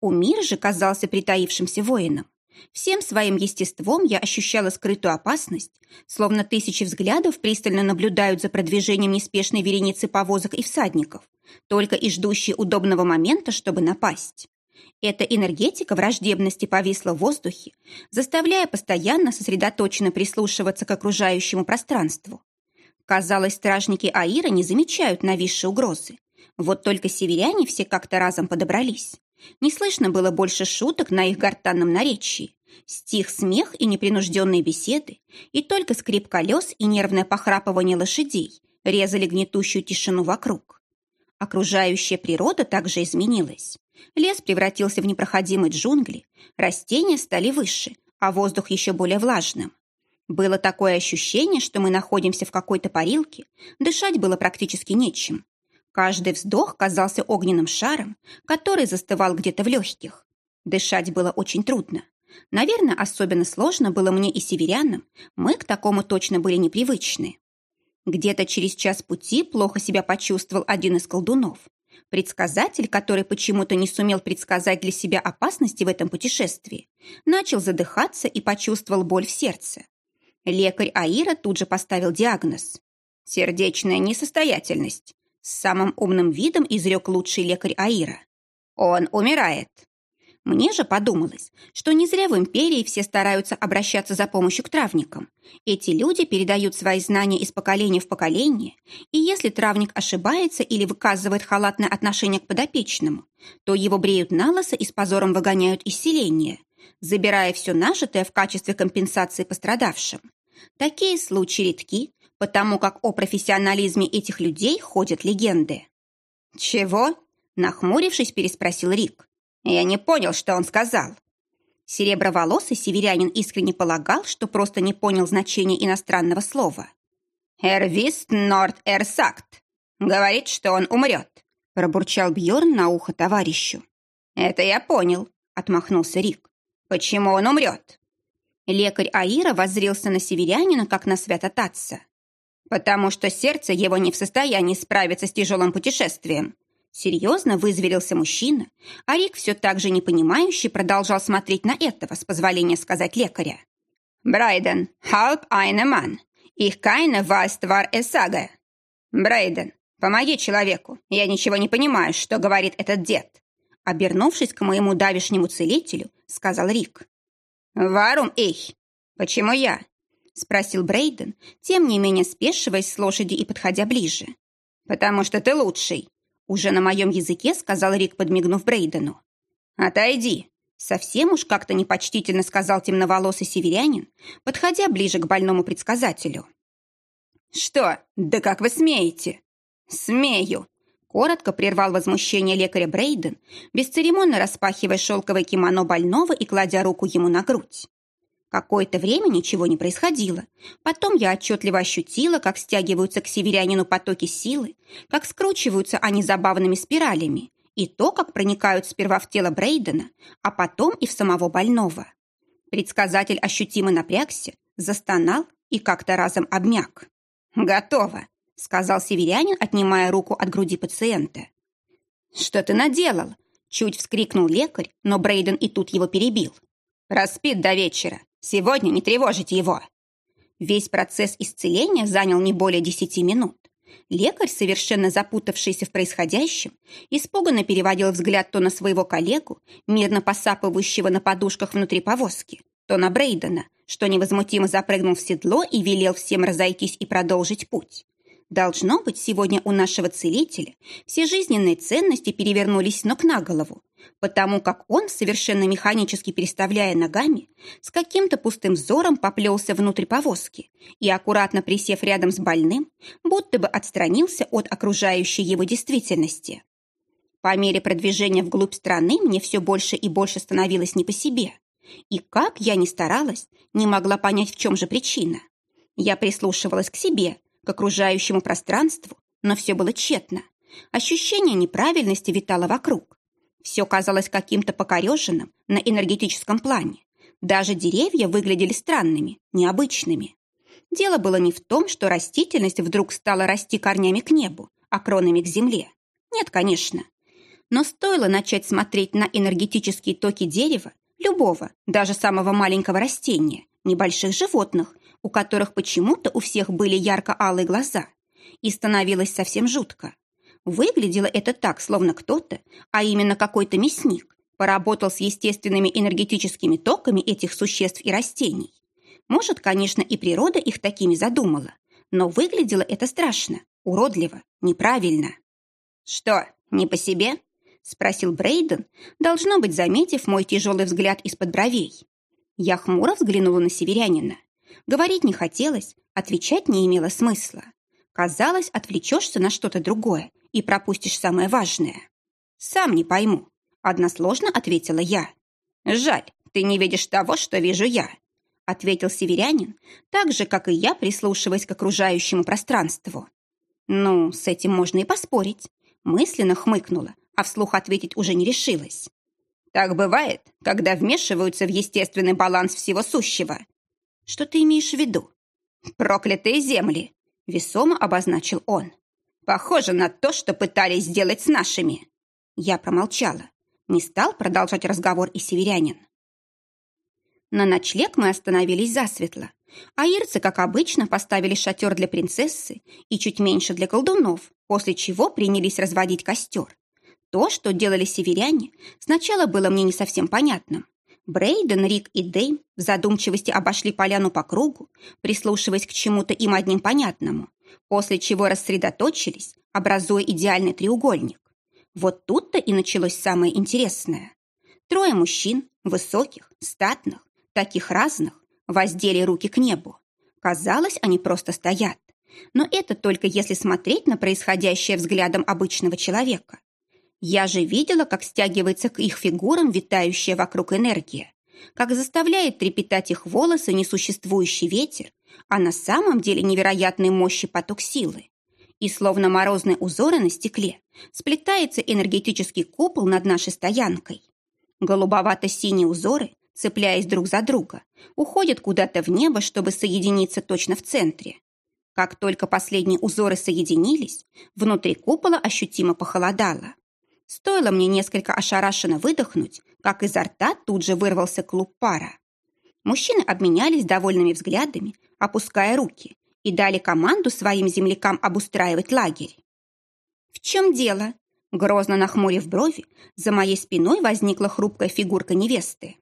У мира же казался притаившимся воином. Всем своим естеством я ощущала скрытую опасность, словно тысячи взглядов пристально наблюдают за продвижением неспешной вереницы повозок и всадников, только и ждущие удобного момента, чтобы напасть. Эта энергетика враждебности повисла в воздухе, заставляя постоянно сосредоточенно прислушиваться к окружающему пространству. Казалось, стражники Аира не замечают нависшей угрозы, вот только северяне все как-то разом подобрались. Не слышно было больше шуток на их гортанном наречии. Стих смех и непринужденные беседы, и только скрип колес и нервное похрапывание лошадей резали гнетущую тишину вокруг. Окружающая природа также изменилась. Лес превратился в непроходимые джунгли, растения стали выше, а воздух еще более влажным. Было такое ощущение, что мы находимся в какой-то парилке, дышать было практически нечем. Каждый вздох казался огненным шаром, который застывал где-то в легких. Дышать было очень трудно. Наверное, особенно сложно было мне и северянам, мы к такому точно были непривычны. Где-то через час пути плохо себя почувствовал один из колдунов. Предсказатель, который почему-то не сумел предсказать для себя опасности в этом путешествии, начал задыхаться и почувствовал боль в сердце. Лекарь Аира тут же поставил диагноз. Сердечная несостоятельность. С самым умным видом изрек лучший лекарь Аира. Он умирает. Мне же подумалось, что не зря в империи все стараются обращаться за помощью к травникам. Эти люди передают свои знания из поколения в поколение, и если травник ошибается или выказывает халатное отношение к подопечному, то его бреют на лысо и с позором выгоняют из селения, забирая все нажитое в качестве компенсации пострадавшим. Такие случаи редки, потому как о профессионализме этих людей ходят легенды. «Чего?» – нахмурившись, переспросил Рик. «Я не понял, что он сказал». Сереброволосый северянин искренне полагал, что просто не понял значения иностранного слова. «Эрвист Норд Эрсакт. Говорит, что он умрет», – пробурчал Бьорн на ухо товарищу. «Это я понял», – отмахнулся Рик. «Почему он умрет?» Лекарь Аира воззрился на северянина, как на святотатца. «Потому что сердце его не в состоянии справиться с тяжелым путешествием». Серьезно вызверился мужчина, а Рик все так же непонимающе продолжал смотреть на этого, с позволения сказать лекаря. «Брайден, eine Mann. Ich keine weiß war es sage». «Брайден, помоги человеку, я ничего не понимаю, что говорит этот дед». Обернувшись к моему давишнему целителю, сказал Рик. «Варум их? Почему я? Спросил Брейден, тем не менее спешиваясь с лошади и подходя ближе. «Потому что ты лучший», — уже на моем языке сказал Рик, подмигнув Брейдену. «Отойди», — совсем уж как-то непочтительно сказал темноволосый северянин, подходя ближе к больному предсказателю. «Что? Да как вы смеете?» «Смею», — Коротко прервал возмущение лекаря Брейден, бесцеремонно распахивая шелковое кимоно больного и кладя руку ему на грудь. Какое-то время ничего не происходило. Потом я отчетливо ощутила, как стягиваются к северянину потоки силы, как скручиваются они забавными спиралями, и то, как проникают сперва в тело Брейдена, а потом и в самого больного. Предсказатель ощутимо напрягся, застонал и как-то разом обмяк. «Готово», — сказал северянин, отнимая руку от груди пациента. «Что ты наделал?» — чуть вскрикнул лекарь, но Брейден и тут его перебил. «Распит до вечера. Сегодня не тревожите его». Весь процесс исцеления занял не более десяти минут. Лекарь, совершенно запутавшийся в происходящем, испуганно переводил взгляд то на своего коллегу, мирно посапывающего на подушках внутри повозки, то на Брейдена, что невозмутимо запрыгнул в седло и велел всем разойтись и продолжить путь. Должно быть, сегодня у нашего целителя все жизненные ценности перевернулись ног на голову, потому как он, совершенно механически переставляя ногами, с каким-то пустым взором поплелся внутрь повозки и, аккуратно присев рядом с больным, будто бы отстранился от окружающей его действительности. По мере продвижения вглубь страны мне все больше и больше становилось не по себе. И как я ни старалась, не могла понять, в чем же причина. Я прислушивалась к себе, к окружающему пространству, но все было тщетно. Ощущение неправильности витало вокруг. Все казалось каким-то покореженным на энергетическом плане. Даже деревья выглядели странными, необычными. Дело было не в том, что растительность вдруг стала расти корнями к небу, а кронами к земле. Нет, конечно. Но стоило начать смотреть на энергетические токи дерева, любого, даже самого маленького растения, небольших животных, у которых почему-то у всех были ярко-алые глаза. И становилось совсем жутко. Выглядело это так, словно кто-то, а именно какой-то мясник, поработал с естественными энергетическими токами этих существ и растений. Может, конечно, и природа их такими задумала, но выглядело это страшно, уродливо, неправильно. «Что, не по себе?» — спросил Брейден, должно быть, заметив мой тяжелый взгляд из-под бровей. Я хмуро взглянула на северянина. Говорить не хотелось, отвечать не имело смысла. Казалось, отвлечешься на что-то другое и пропустишь самое важное. «Сам не пойму», — односложно ответила я. «Жаль, ты не видишь того, что вижу я», — ответил северянин, так же, как и я, прислушиваясь к окружающему пространству. «Ну, с этим можно и поспорить», — мысленно хмыкнула, а вслух ответить уже не решилась. «Так бывает, когда вмешиваются в естественный баланс всего сущего», что ты имеешь в виду? Проклятые земли, весомо обозначил он. Похоже на то, что пытались сделать с нашими. Я промолчала. Не стал продолжать разговор и северянин. На ночлег мы остановились засветло. Аирцы, как обычно, поставили шатер для принцессы и чуть меньше для колдунов, после чего принялись разводить костер. То, что делали северяне, сначала было мне не совсем понятным. Брейден, Рик и Дэйм в задумчивости обошли поляну по кругу, прислушиваясь к чему-то им одним понятному, после чего рассредоточились, образуя идеальный треугольник. Вот тут-то и началось самое интересное. Трое мужчин, высоких, статных, таких разных, воздели руки к небу. Казалось, они просто стоят. Но это только если смотреть на происходящее взглядом обычного человека. Я же видела, как стягивается к их фигурам витающая вокруг энергия, как заставляет трепетать их волосы несуществующий ветер, а на самом деле невероятной мощи поток силы. И словно морозные узоры на стекле сплетается энергетический купол над нашей стоянкой. Голубовато-синие узоры, цепляясь друг за друга, уходят куда-то в небо, чтобы соединиться точно в центре. Как только последние узоры соединились, внутри купола ощутимо похолодало. Стоило мне несколько ошарашенно выдохнуть, как изо рта тут же вырвался клуб пара. Мужчины обменялись довольными взглядами, опуская руки, и дали команду своим землякам обустраивать лагерь. «В чем дело?» Грозно нахмурив брови, за моей спиной возникла хрупкая фигурка невесты.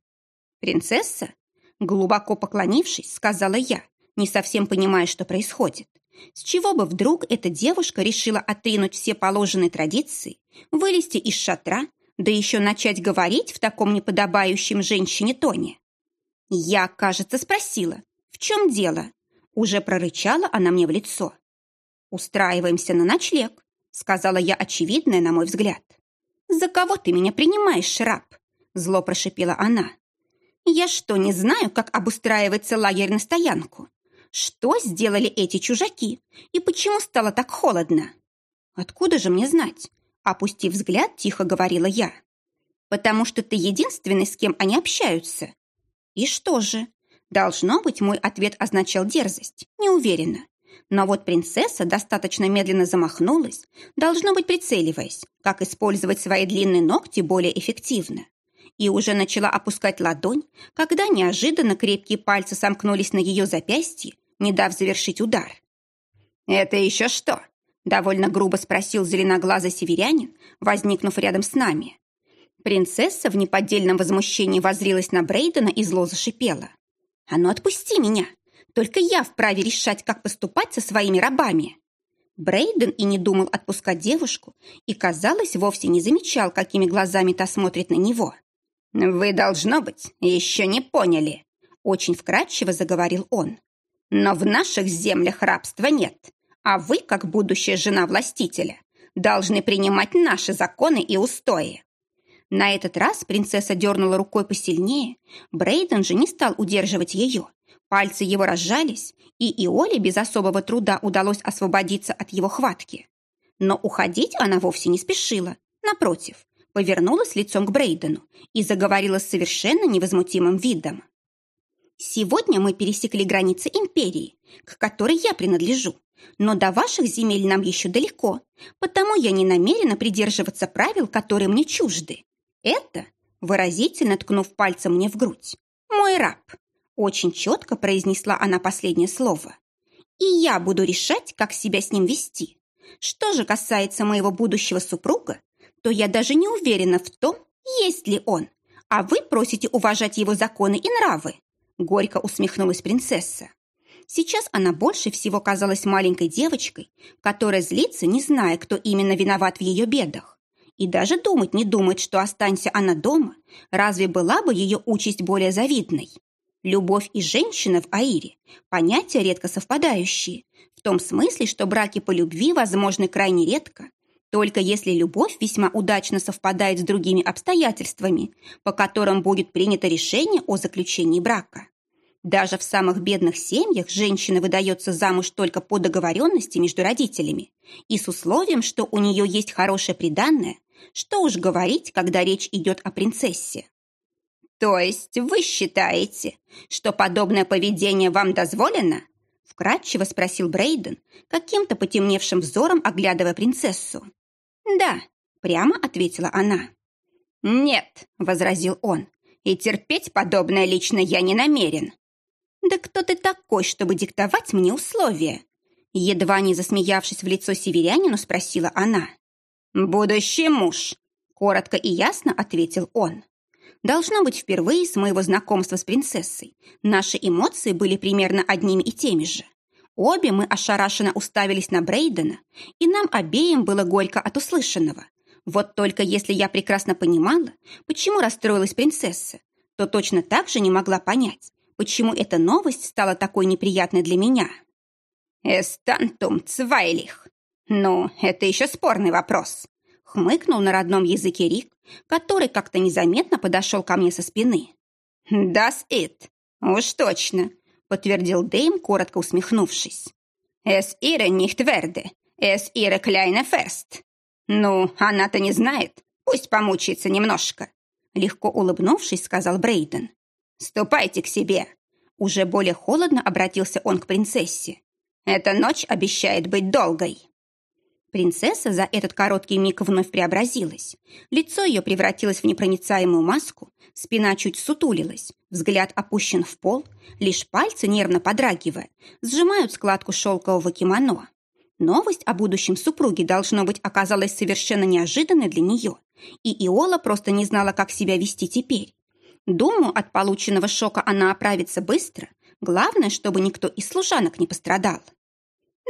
«Принцесса?» Глубоко поклонившись, сказала я, не совсем понимая, что происходит. С чего бы вдруг эта девушка решила отринуть все положенные традиции, вылезти из шатра, да еще начать говорить в таком неподобающем женщине тоне? Я, кажется, спросила, в чем дело? Уже прорычала она мне в лицо. «Устраиваемся на ночлег», сказала я очевидное, на мой взгляд. «За кого ты меня принимаешь, Шраб?» Зло прошипела она. «Я что, не знаю, как обустраивается лагерь на стоянку? Что сделали эти чужаки? И почему стало так холодно?» «Откуда же мне знать?» Опустив взгляд, тихо говорила я. «Потому что ты единственный, с кем они общаются». «И что же?» Должно быть, мой ответ означал дерзость. Не уверена. Но вот принцесса достаточно медленно замахнулась, должно быть, прицеливаясь, как использовать свои длинные ногти более эффективно. И уже начала опускать ладонь, когда неожиданно крепкие пальцы сомкнулись на ее запястье, не дав завершить удар. «Это еще что?» – довольно грубо спросил зеленоглазый северянин, возникнув рядом с нами. Принцесса в неподдельном возмущении возрилась на Брейдена и зло зашипела. «А ну отпусти меня! Только я вправе решать, как поступать со своими рабами!» Брейден и не думал отпускать девушку, и, казалось, вовсе не замечал, какими глазами та смотрит на него. «Вы, должно быть, еще не поняли», — очень вкратчиво заговорил он. «Но в наших землях рабства нет, а вы, как будущая жена властителя, должны принимать наши законы и устои. На этот раз принцесса дернула рукой посильнее. Брейден же не стал удерживать ее. Пальцы его разжались, и Иоле без особого труда удалось освободиться от его хватки. Но уходить она вовсе не спешила. Напротив, повернулась лицом к Брейдену и заговорила с совершенно невозмутимым видом. «Сегодня мы пересекли границы империи, к которой я принадлежу, но до ваших земель нам еще далеко, потому я не намерена придерживаться правил, которые мне чужды. Это, выразительно ткнув пальцем мне в грудь, мой раб. Очень четко произнесла она последнее слово. И я буду решать, как себя с ним вести. Что же касается моего будущего супруга, то я даже не уверена в том, есть ли он. А вы просите уважать его законы и нравы. Горько усмехнулась принцесса. Сейчас она больше всего казалась маленькой девочкой, которая злится, не зная, кто именно виноват в ее бедах. И даже думать не думает, что останься она дома, разве была бы ее участь более завидной? Любовь и женщина в Аире – понятия редко совпадающие, в том смысле, что браки по любви возможны крайне редко, только если любовь весьма удачно совпадает с другими обстоятельствами, по которым будет принято решение о заключении брака. Даже в самых бедных семьях женщина выдается замуж только по договоренности между родителями и с условием, что у нее есть хорошее приданное, что уж говорить, когда речь идет о принцессе. «То есть вы считаете, что подобное поведение вам дозволено?» Вкратчиво спросил Брейден, каким-то потемневшим взором оглядывая принцессу. «Да», — прямо ответила она. «Нет», — возразил он, — «и терпеть подобное лично я не намерен. «Да кто ты такой, чтобы диктовать мне условия?» Едва не засмеявшись в лицо северянину, спросила она. «Будущий муж», — коротко и ясно ответил он. Должно быть, впервые с моего знакомства с принцессой наши эмоции были примерно одними и теми же. Обе мы ошарашенно уставились на Брейдена, и нам обеим было горько от услышанного. Вот только если я прекрасно понимала, почему расстроилась принцесса, то точно так же не могла понять, почему эта новость стала такой неприятной для меня. «Эстантум цвайлих». «Ну, это еще спорный вопрос», — хмыкнул на родном языке Рик, который как-то незаметно подошел ко мне со спины. «Das it. Уж точно», — подтвердил Дэйм, коротко усмехнувшись. «Es ihre nicht werde. Es ihre kleine fest». «Ну, она-то не знает. Пусть помучается немножко», — легко улыбнувшись, сказал Брейден. «Ступайте к себе!» Уже более холодно обратился он к принцессе. «Эта ночь обещает быть долгой!» Принцесса за этот короткий миг вновь преобразилась. Лицо ее превратилось в непроницаемую маску, спина чуть сутулилась, взгляд опущен в пол, лишь пальцы, нервно подрагивая, сжимают складку шелкового кимоно. Новость о будущем супруге, должно быть, оказалась совершенно неожиданной для нее, и Иола просто не знала, как себя вести теперь. Думаю, от полученного шока она оправится быстро. Главное, чтобы никто из служанок не пострадал.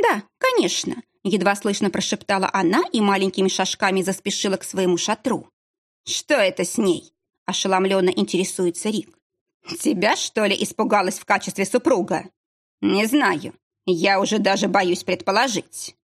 «Да, конечно», — едва слышно прошептала она и маленькими шажками заспешила к своему шатру. «Что это с ней?» — ошеломленно интересуется Рик. «Тебя, что ли, испугалась в качестве супруга?» «Не знаю. Я уже даже боюсь предположить».